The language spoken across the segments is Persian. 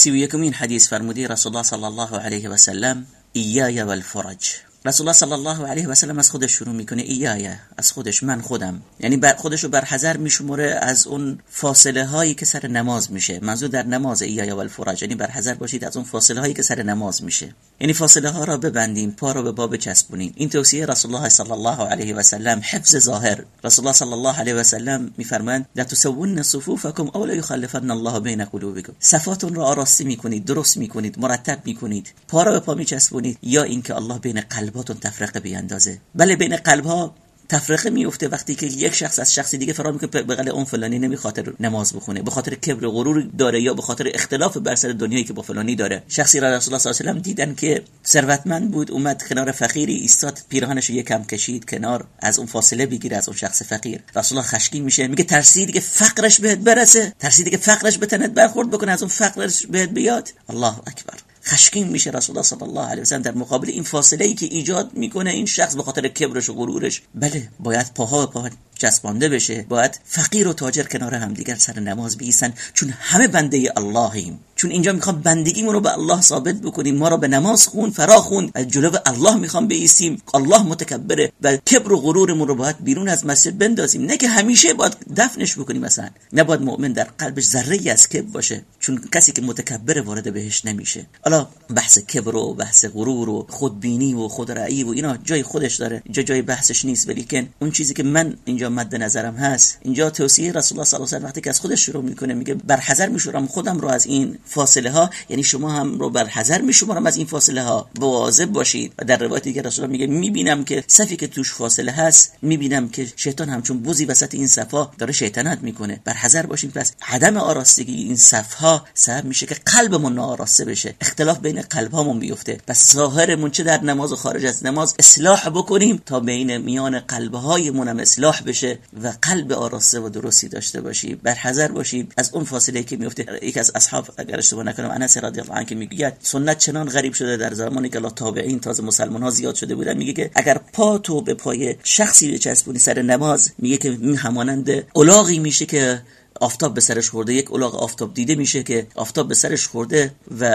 سيو يكمين حديث فرمودي رسول الله صلى الله عليه وسلم إياي والفرج. رسول الله صلی الله علیه و سلم از خودش شروع می‌کنه. ایایه از خودش من خودم. یعنی بر خودش رو بر حذر میشمره از اون فاصله هایی که سر نماز میشه. منظور در نماز ایایه و الفرج یعنی بر حذر باشید از اون فاصله هایی که سر نماز میشه. یعنی فاصله ها را ببندیم پا رو به باب چسبونیم این توصیه رسول الله صلی الله علیه و سلم حفظ ظاهر. رسول الله صلی الله علیه و سلم میفرمایند لا تسون صفوفکم او لا یخلفن الله بین قلوبکم. صفاتون را آراسته می‌کنید درست می‌کنید مرتب می‌کنید. پا را به پا میچسبونید. یا اینکه الله بین قلب قلباتون تفرقه بیاندازه. بله بین قلب ها تفرقه میفته وقتی که یک شخص از شخصی دیگه فرار می‌کنه به اون فلانی نمیخاطر نماز بخونه به خاطر کبر غرور داره یا به خاطر اختلاف بر سر دنیایی که با فلانی داره. شخصی را رسول الله صلی الله علیه و دیدن که ثروتمند بود اومد کنار فقیری ایستاد پیراهنش یکم کشید کنار از اون فاصله بگیره از اون شخص فقیر. رسول الله خشکی میشه میگه ترسیدی که فقرش بهت برسه ترسیدی که فقرش به تنت برخورد بکنه از اون فقرش بهت بیاد. الله اکبر. خشکین میشه رسول الله صلی الله علیه و در مقابل این فاصله ای که ایجاد می‌کنه این شخص به خاطر کبرش و غرورش. بله باید پاها به پا چسبانده بشه باید فقیر و تاجر کنار همدیگر سر نماز بیسن چون همه بنده اللهیم. چون اینجا می‌خوام بندگیمون رو به الله ثابت بکنیم. ما رو به نماز خون فرا خون. از جلو الله می‌خوام بیسیم الله متکبره و کبر و غرورمون رو باید بیرون از مسجد بندازیم. نه که همیشه باید دفنش بکنیم مثلا. نباید مؤمن در قلبش ذره از کبر باشه. چون کسی که متکبر وارد بهش نمیشه. حالا بحث کبر و بحث غرور و خودبینی و خودرأیی و اینا جای خودش داره. اینجا جای بحثش نیست. ولی اون چیزی که من اینجا مد نظرم هست. اینجا توصیه رسول الله صلی الله علیه و وقتی که از خودش شروع می‌کنه میگه بر حذر میشورم خودم رو از این فاصله ها یعنی شما هم رو بر حذر میشمارم از این فاصله ها مواظب باشید. و در روایت دیگه رسول الله میگه می‌بینم که صفی که توش فاصله هست می‌بینم که شیطان همچون بوزی وسط این صفا داره شیطنت می‌کنه. بر حذر باشیم. پس عدم آراستگی این صفها سبب میشه که قلبمون ناآراسته بشه. اختلاف بین قلب هامون بیفته. پس ظاهرمون چه در نماز و خارج از نماز اصلاح بکنیم تا بین میان قلب هایمون هم اصلاح بشه. و قلب آراسته و درستی داشته باشی بر حذر باشی. از اون فاصله که میفته یکی از اصحاب اگر اشتباه نکنم انس رضی الله عنه که میگه سنت چنان غریب شده در زمانی که الله تابعین تازه مسلمان ها زیاد شده بودن. میگه که اگر پا تو به پای شخصی بچسبونی سر نماز میگه که این همانند الاغی میشه که آفتاب به سرش خورده یک الاغ آفتاب دیده میشه که آفتاب به سرش خورده و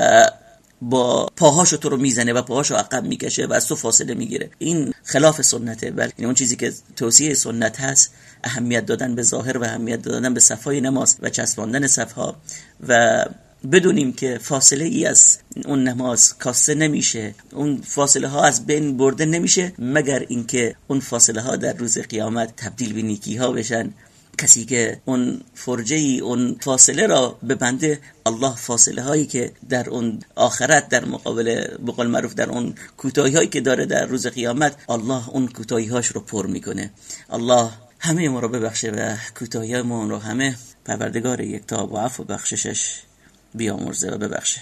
با پاهاشو تو رو می‌زنه و پاهاشو عقب می‌کشه و از تو فاصله می‌گیره. این خلاف سنته بلکه اون چیزی که توصیه سنت هست اهمیت دادن به ظاهر و اهمیت دادن به صفای نماز و چسباندن صفها. و بدونیم که فاصله ای از اون نماز کاسته نمیشه. اون فاصله ها از بین برده نمیشه مگر اینکه اون فاصله ها در روز قیامت تبدیل به نیکی ها بشن. کسی که اون فرجه ای اون فاصله را ببنده الله فاصله هایی که در اون آخرت در مقابل بقول معروف در اون کوتاهی هایی که داره در روز قیامت الله اون کوتاهی هاش رو پر می‌کنه. الله همه ما رو ببخشه و کوتاهی ما رو همه پروردگار یک و عفو بخششش بیامرزه و ببخشه.